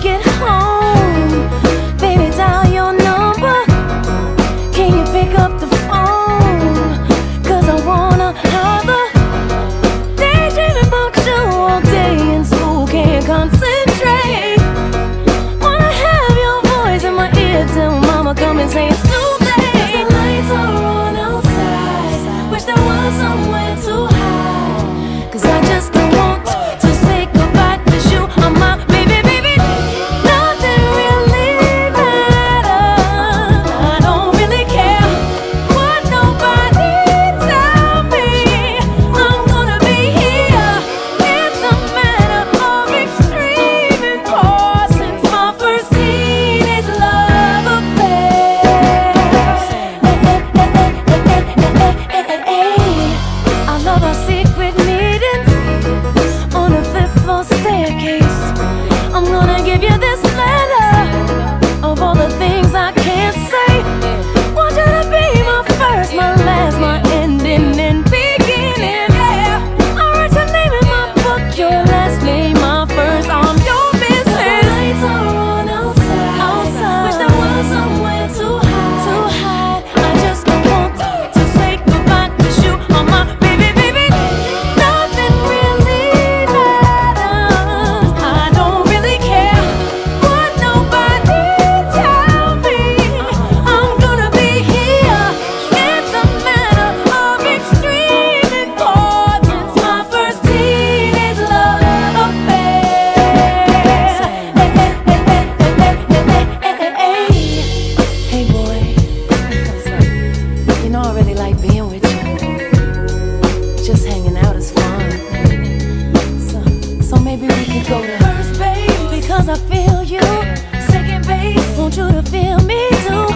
get home. Just hanging out is fun. So maybe we could go to first base because I feel you. Second base, want you to feel me too.